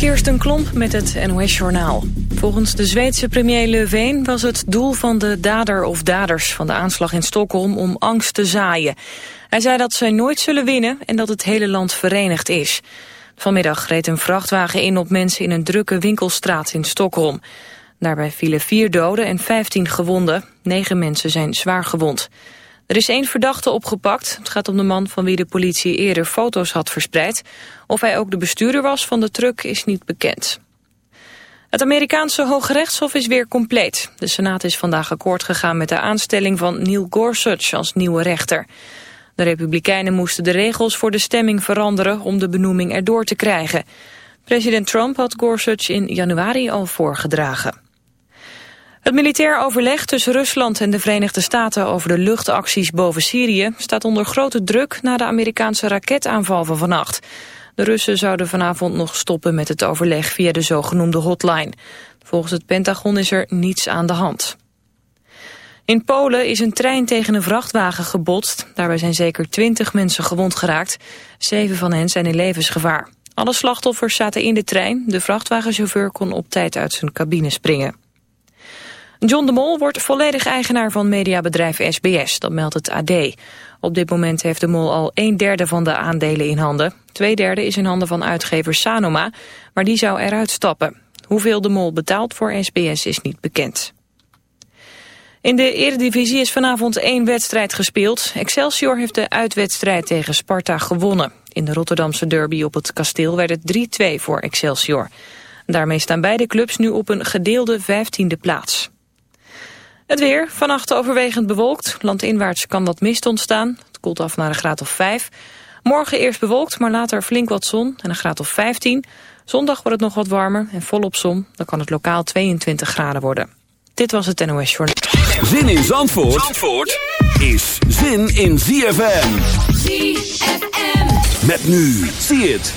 Kirsten Klomp met het NOS-journaal. Volgens de Zweedse premier Löfven was het doel van de dader of daders van de aanslag in Stockholm om angst te zaaien. Hij zei dat zij nooit zullen winnen en dat het hele land verenigd is. Vanmiddag reed een vrachtwagen in op mensen in een drukke winkelstraat in Stockholm. Daarbij vielen vier doden en vijftien gewonden. Negen mensen zijn zwaar gewond. Er is één verdachte opgepakt. Het gaat om de man van wie de politie eerder foto's had verspreid. Of hij ook de bestuurder was van de truck is niet bekend. Het Amerikaanse Hoge Rechtshof is weer compleet. De Senaat is vandaag akkoord gegaan met de aanstelling van Neil Gorsuch als nieuwe rechter. De Republikeinen moesten de regels voor de stemming veranderen om de benoeming erdoor te krijgen. President Trump had Gorsuch in januari al voorgedragen. Het militair overleg tussen Rusland en de Verenigde Staten over de luchtacties boven Syrië staat onder grote druk na de Amerikaanse raketaanval van vannacht. De Russen zouden vanavond nog stoppen met het overleg via de zogenoemde hotline. Volgens het Pentagon is er niets aan de hand. In Polen is een trein tegen een vrachtwagen gebotst. Daarbij zijn zeker twintig mensen gewond geraakt. Zeven van hen zijn in levensgevaar. Alle slachtoffers zaten in de trein. De vrachtwagenchauffeur kon op tijd uit zijn cabine springen. John de Mol wordt volledig eigenaar van mediabedrijf SBS, dat meldt het AD. Op dit moment heeft de Mol al een derde van de aandelen in handen. Twee derde is in handen van uitgever Sanoma, maar die zou eruit stappen. Hoeveel de Mol betaalt voor SBS is niet bekend. In de Eredivisie is vanavond één wedstrijd gespeeld. Excelsior heeft de uitwedstrijd tegen Sparta gewonnen. In de Rotterdamse derby op het kasteel werd het 3-2 voor Excelsior. Daarmee staan beide clubs nu op een gedeelde vijftiende plaats. Het weer, vannacht overwegend bewolkt. Landinwaarts kan wat mist ontstaan. Het koelt af naar een graad of 5. Morgen eerst bewolkt, maar later flink wat zon en een graad of 15. Zondag wordt het nog wat warmer en volop zon. Dan kan het lokaal 22 graden worden. Dit was het NOS Journal. Zin in Zandvoort, Zandvoort is zin in ZFM. ZFM. Met nu, zie het.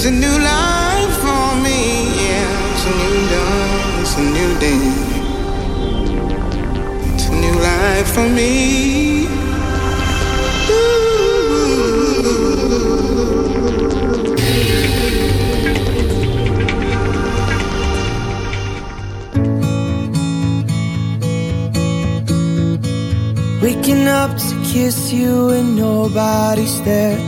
It's a new life for me. Yeah, it's a new dawn. It's a new day. It's a new life for me. Waking up to kiss you and nobody's there.